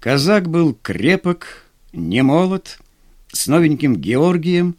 Казак был крепок, не молод, с новеньким Георгием,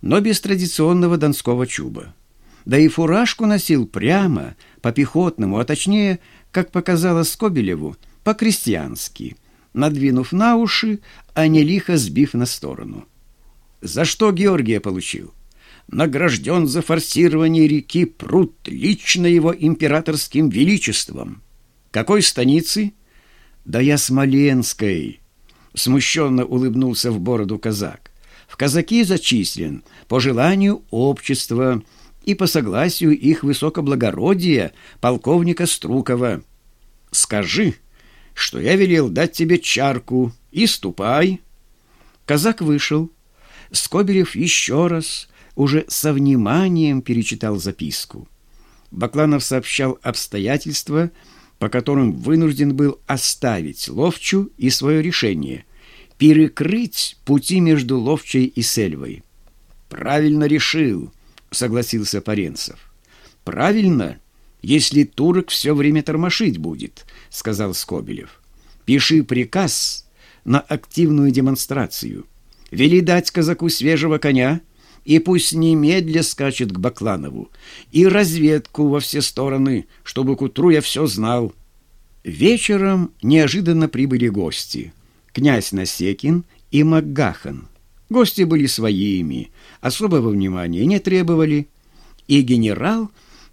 но без традиционного донского чуба. Да и фуражку носил прямо, по-пехотному, а точнее, как показалось Скобелеву, по-крестьянски, надвинув на уши, а не лихо сбив на сторону. За что Георгия получил? Награжден за форсирование реки Прут лично его императорским величеством. Какой станицы? Да я Смоленской. Смущенно улыбнулся в бороду казак. В казаки зачислен по желанию общества и по согласию их высокоблагородия полковника Струкова. Скажи, что я велел дать тебе чарку, и ступай. Казак вышел. Скобелев еще раз, уже со вниманием перечитал записку. Бакланов сообщал обстоятельства, по которым вынужден был оставить Ловчу и свое решение – перекрыть пути между Ловчей и Сельвой. «Правильно решил», — согласился Паренцев. «Правильно, если турок все время тормошить будет», — сказал Скобелев. «Пиши приказ на активную демонстрацию. Вели дать казаку свежего коня» и пусть немедля скачет к Бакланову, и разведку во все стороны, чтобы к утру я все знал. Вечером неожиданно прибыли гости. Князь Насекин и Макгахан. Гости были своими, особого внимания не требовали, и генерал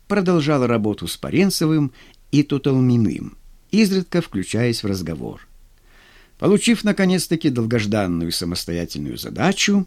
продолжал работу с Паренцевым и Туталминым, изредка включаясь в разговор. Получив, наконец-таки, долгожданную самостоятельную задачу,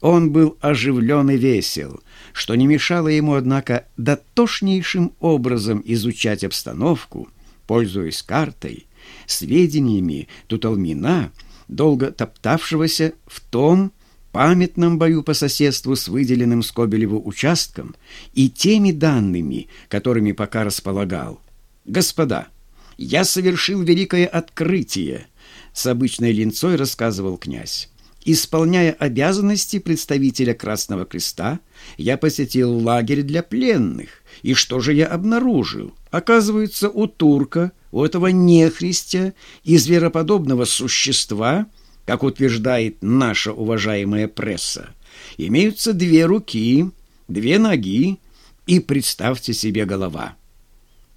он был оживлен и весел, что не мешало ему, однако, дотошнейшим образом изучать обстановку, пользуясь картой, сведениями Туталмина, долго топтавшегося в том памятном бою по соседству с выделенным Скобелеву участком и теми данными, которыми пока располагал. «Господа, я совершил великое открытие», — с обычной линцой рассказывал князь. Исполняя обязанности представителя Красного Креста, я посетил лагерь для пленных. И что же я обнаружил? Оказывается, у турка, у этого нехристя и звероподобного существа, как утверждает наша уважаемая пресса, имеются две руки, две ноги и, представьте себе, голова.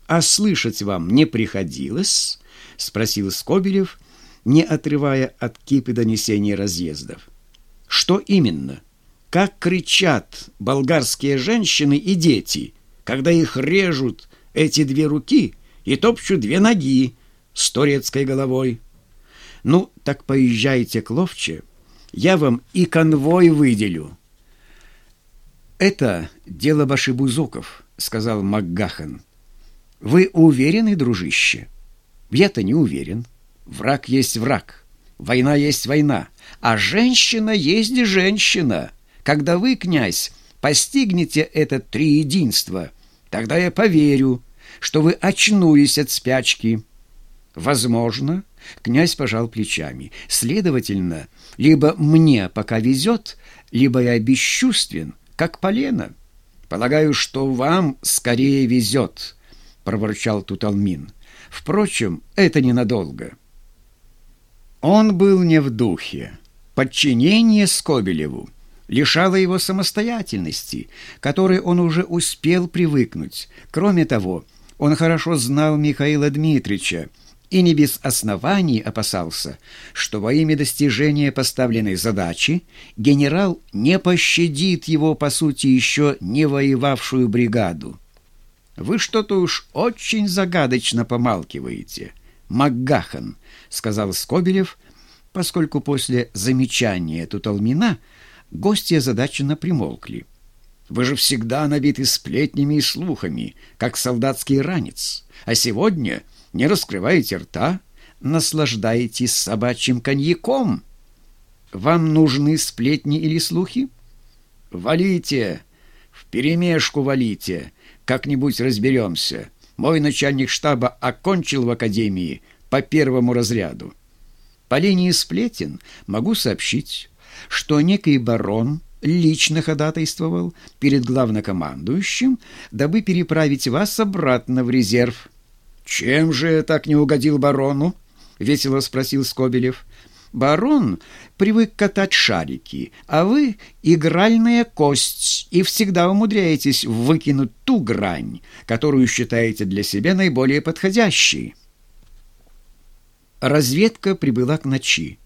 «А слышать вам не приходилось?» — спросил Скобелев — не отрывая от кипы донесений разъездов. Что именно? Как кричат болгарские женщины и дети, когда их режут эти две руки и топчут две ноги с турецкой головой? Ну, так поезжайте к Ловче, я вам и конвой выделю. Это дело башибузуков, сказал Макгахан. Вы уверены, дружище? Я-то не уверен. Враг есть враг, война есть война, а женщина есть женщина. Когда вы, князь, постигнете это триединство, тогда я поверю, что вы очнулись от спячки. Возможно, князь пожал плечами. Следовательно, либо мне пока везет, либо я бесчувствен, как полено. Полагаю, что вам скорее везет, проворчал Туталмин. Впрочем, это ненадолго. Он был не в духе. Подчинение Скобелеву лишало его самостоятельности, которой он уже успел привыкнуть. Кроме того, он хорошо знал Михаила Дмитрича и не без оснований опасался, что во имя достижения поставленной задачи генерал не пощадит его, по сути, еще не воевавшую бригаду. «Вы что-то уж очень загадочно помалкиваете», Макгахан», — сказал Скобелев, поскольку после замечания Туталмина гости озадаченно примолкли. «Вы же всегда набиты сплетнями и слухами, как солдатский ранец, а сегодня не раскрываете рта, наслаждаетесь собачьим коньяком. Вам нужны сплетни или слухи? Валите, вперемешку валите, как-нибудь разберемся». Мой начальник штаба окончил в академии по первому разряду. По линии сплетен могу сообщить, что некий барон лично ходатайствовал перед главнокомандующим, дабы переправить вас обратно в резерв. Чем же я так не угодил барону? весело спросил Скобелев. Барон привык катать шарики, а вы — игральная кость, и всегда умудряетесь выкинуть ту грань, которую считаете для себя наиболее подходящей. Разведка прибыла к ночи,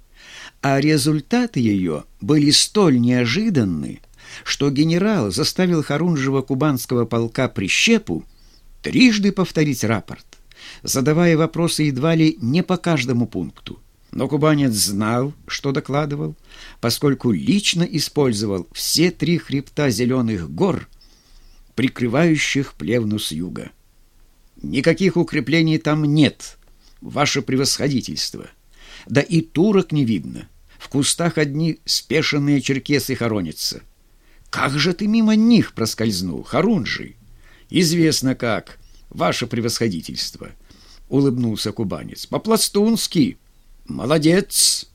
а результаты ее были столь неожиданны, что генерал заставил Харунжева кубанского полка Прищепу трижды повторить рапорт, задавая вопросы едва ли не по каждому пункту. Но кубанец знал, что докладывал, поскольку лично использовал все три хребта зеленых гор, прикрывающих плевну с юга. «Никаких укреплений там нет, ваше превосходительство. Да и турок не видно. В кустах одни спешенные черкесы хоронятся. Как же ты мимо них проскользнул, Харунжий?» «Известно как, ваше превосходительство», — улыбнулся кубанец. «По-пластунски». «Молодец!»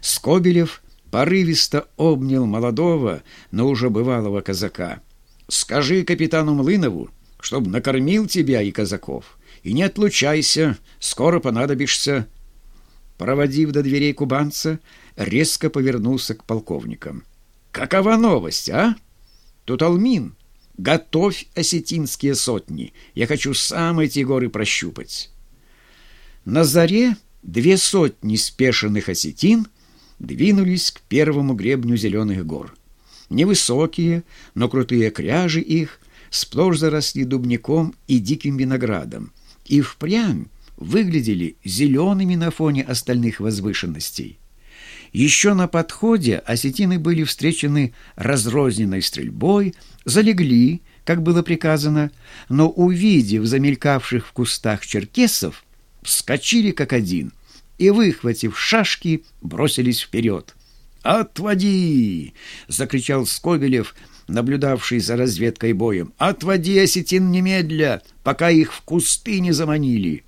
Скобелев порывисто обнял молодого, но уже бывалого казака. «Скажи капитану Млынову, чтоб накормил тебя и казаков, и не отлучайся, скоро понадобишься». Проводив до дверей кубанца, резко повернулся к полковникам. «Какова новость, а? Тут Алмин. Готовь осетинские сотни. Я хочу сам эти горы прощупать». На заре две сотни спешенных осетин двинулись к первому гребню зеленых гор. Невысокие, но крутые кряжи их сплошь заросли дубняком и диким виноградом, и впрямь выглядели зелеными на фоне остальных возвышенностей. Еще на подходе осетины были встречены разрозненной стрельбой, залегли, как было приказано, но, увидев замелькавших в кустах черкесов, вскочили как один и, выхватив шашки, бросились вперед. «Отводи!» — закричал Скобелев, наблюдавший за разведкой боем. «Отводи осетин немедля, пока их в кусты не заманили!»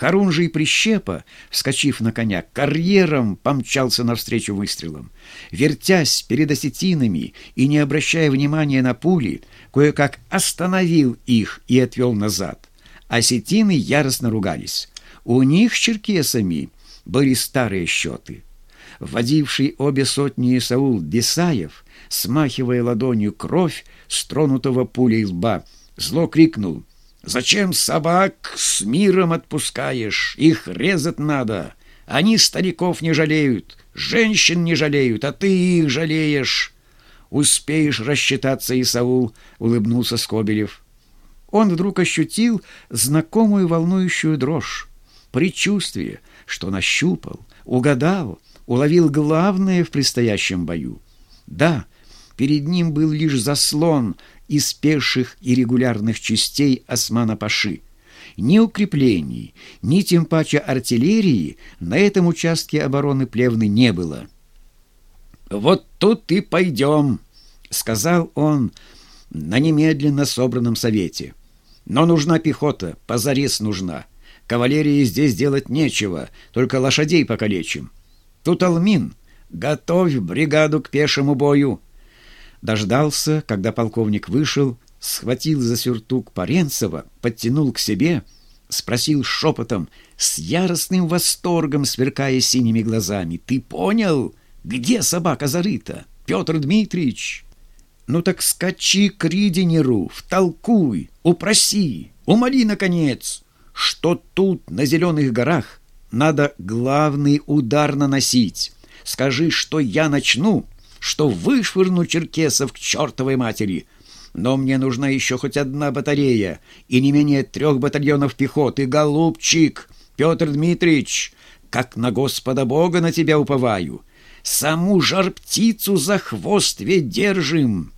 Харунжий Прищепа, вскочив на коня, карьером помчался навстречу выстрелам. Вертясь перед осетинами и не обращая внимания на пули, кое-как остановил их и отвел назад. Осетины яростно ругались. У них с черкесами были старые счеты. Вводивший обе сотни Саул Десаев, смахивая ладонью кровь стронутого пулей лба, зло крикнул «Зачем собак с миром отпускаешь? Их резать надо. Они стариков не жалеют, женщин не жалеют, а ты их жалеешь». «Успеешь рассчитаться, Исаул», — улыбнулся Скобелев. Он вдруг ощутил знакомую волнующую дрожь предчувствие, что нащупал, угадал, уловил главное в предстоящем бою. Да, перед ним был лишь заслон из пеших и регулярных частей Османа-Паши. Ни укреплений, ни тем паче артиллерии на этом участке обороны Плевны не было. «Вот тут и пойдем», — сказал он на немедленно собранном совете. «Но нужна пехота, позарез нужна. Кавалерии здесь делать нечего, только лошадей покалечим. Тут Алмин, готовь бригаду к пешему бою. Дождался, когда полковник вышел, схватил за сюртук Паренцева, подтянул к себе, спросил шепотом, с яростным восторгом сверкая синими глазами. «Ты понял, где собака зарыта, Петр Дмитриевич?» «Ну так скачи к Ридинеру, втолкуй, упроси, умоли, наконец!» что тут, на Зеленых горах, надо главный удар наносить. Скажи, что я начну, что вышвырну черкесов к чертовой матери. Но мне нужна еще хоть одна батарея и не менее трех батальонов пехоты. Голубчик, Петр Дмитриевич, как на Господа Бога на тебя уповаю. Саму жар-птицу за хвост ведь держим.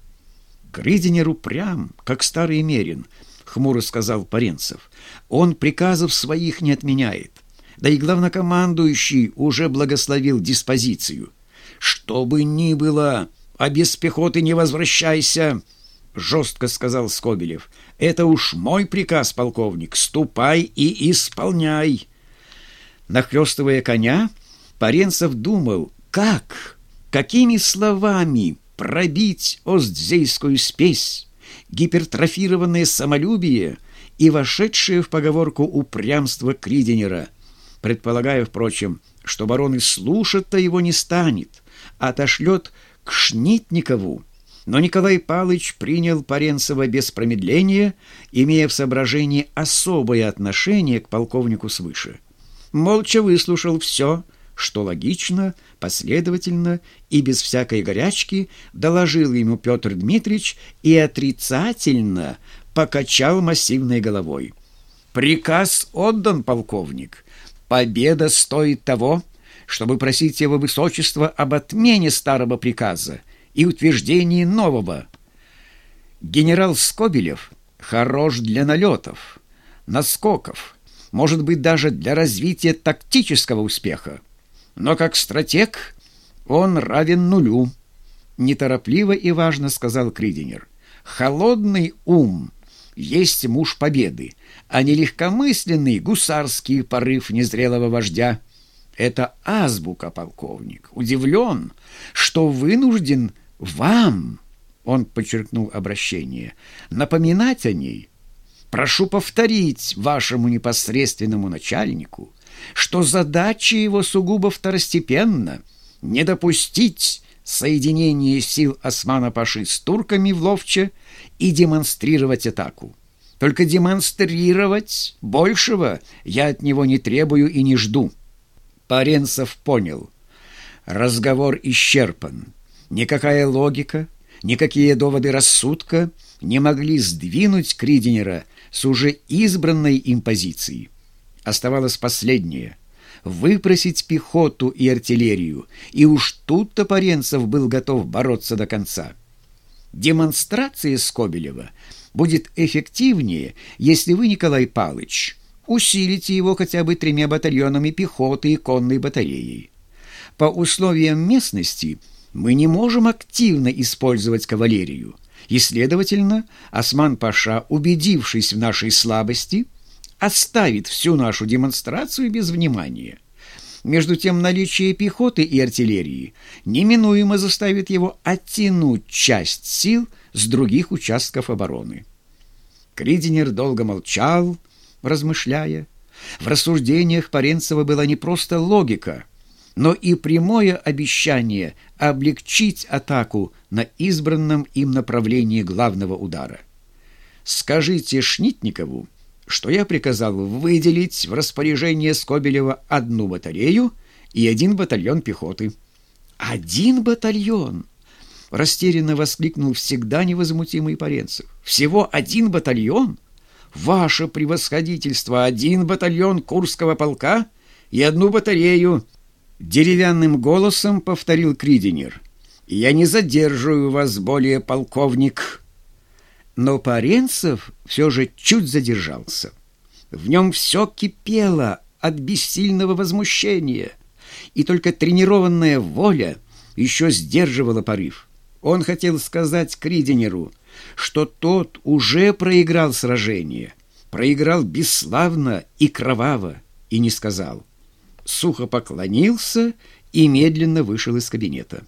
Крыдинеру прям, как старый мерин — хмуро сказал Паренцев. Он приказов своих не отменяет. Да и главнокомандующий уже благословил диспозицию. Что бы ни было, а без пехоты не возвращайся, жестко сказал Скобелев. Это уж мой приказ, полковник. Ступай и исполняй. Нахлёстывая коня, Паренцев думал, как, какими словами пробить остзейскую спесь гипертрофированное самолюбие и вошедшее в поговорку упрямство Криденера. предполагая, впрочем, что барон слушать-то его не станет, отошлет к Шнитникову. Но Николай Палыч принял Паренцева без промедления, имея в соображении особое отношение к полковнику свыше. Молча выслушал все, что логично, последовательно и без всякой горячки доложил ему Петр Дмитриевич и отрицательно покачал массивной головой. «Приказ отдан, полковник. Победа стоит того, чтобы просить его высочество об отмене старого приказа и утверждении нового. Генерал Скобелев хорош для налетов, наскоков, может быть, даже для развития тактического успеха. Но как стратег он равен нулю. Неторопливо и важно сказал Кридинер. Холодный ум есть муж победы, а не легкомысленный гусарский порыв незрелого вождя. Это азбука, полковник. Удивлен, что вынужден вам, он подчеркнул обращение, напоминать о ней. Прошу повторить вашему непосредственному начальнику, что задача его сугубо второстепенна — не допустить соединение сил Османа-Паши с турками в Ловче и демонстрировать атаку. Только демонстрировать большего я от него не требую и не жду. Паренцев понял. Разговор исчерпан. Никакая логика, никакие доводы рассудка не могли сдвинуть Кридинера с уже избранной им позиции. Оставалось последнее — выпросить пехоту и артиллерию, и уж тут Топоренцев был готов бороться до конца. Демонстрация Скобелева будет эффективнее, если вы, Николай Палыч, усилите его хотя бы тремя батальонами пехоты и конной батареей. По условиям местности мы не можем активно использовать кавалерию, и, следовательно, Осман-Паша, убедившись в нашей слабости, оставит всю нашу демонстрацию без внимания. Между тем наличие пехоты и артиллерии неминуемо заставит его оттянуть часть сил с других участков обороны. Кридинер долго молчал, размышляя. В рассуждениях Паренцева была не просто логика, но и прямое обещание облегчить атаку на избранном им направлении главного удара. «Скажите Шнитникову, что я приказал выделить в распоряжение Скобелева одну батарею и один батальон пехоты. «Один батальон!» — растерянно воскликнул всегда невозмутимый Паренцев. «Всего один батальон? Ваше превосходительство! Один батальон Курского полка и одну батарею!» Деревянным голосом повторил Кридинер. «Я не задерживаю вас более, полковник!» Но Паренцев все же чуть задержался. В нем все кипело от бессильного возмущения, и только тренированная воля еще сдерживала порыв. Он хотел сказать Кридинеру, что тот уже проиграл сражение, проиграл бесславно и кроваво, и не сказал. Сухо поклонился и медленно вышел из кабинета.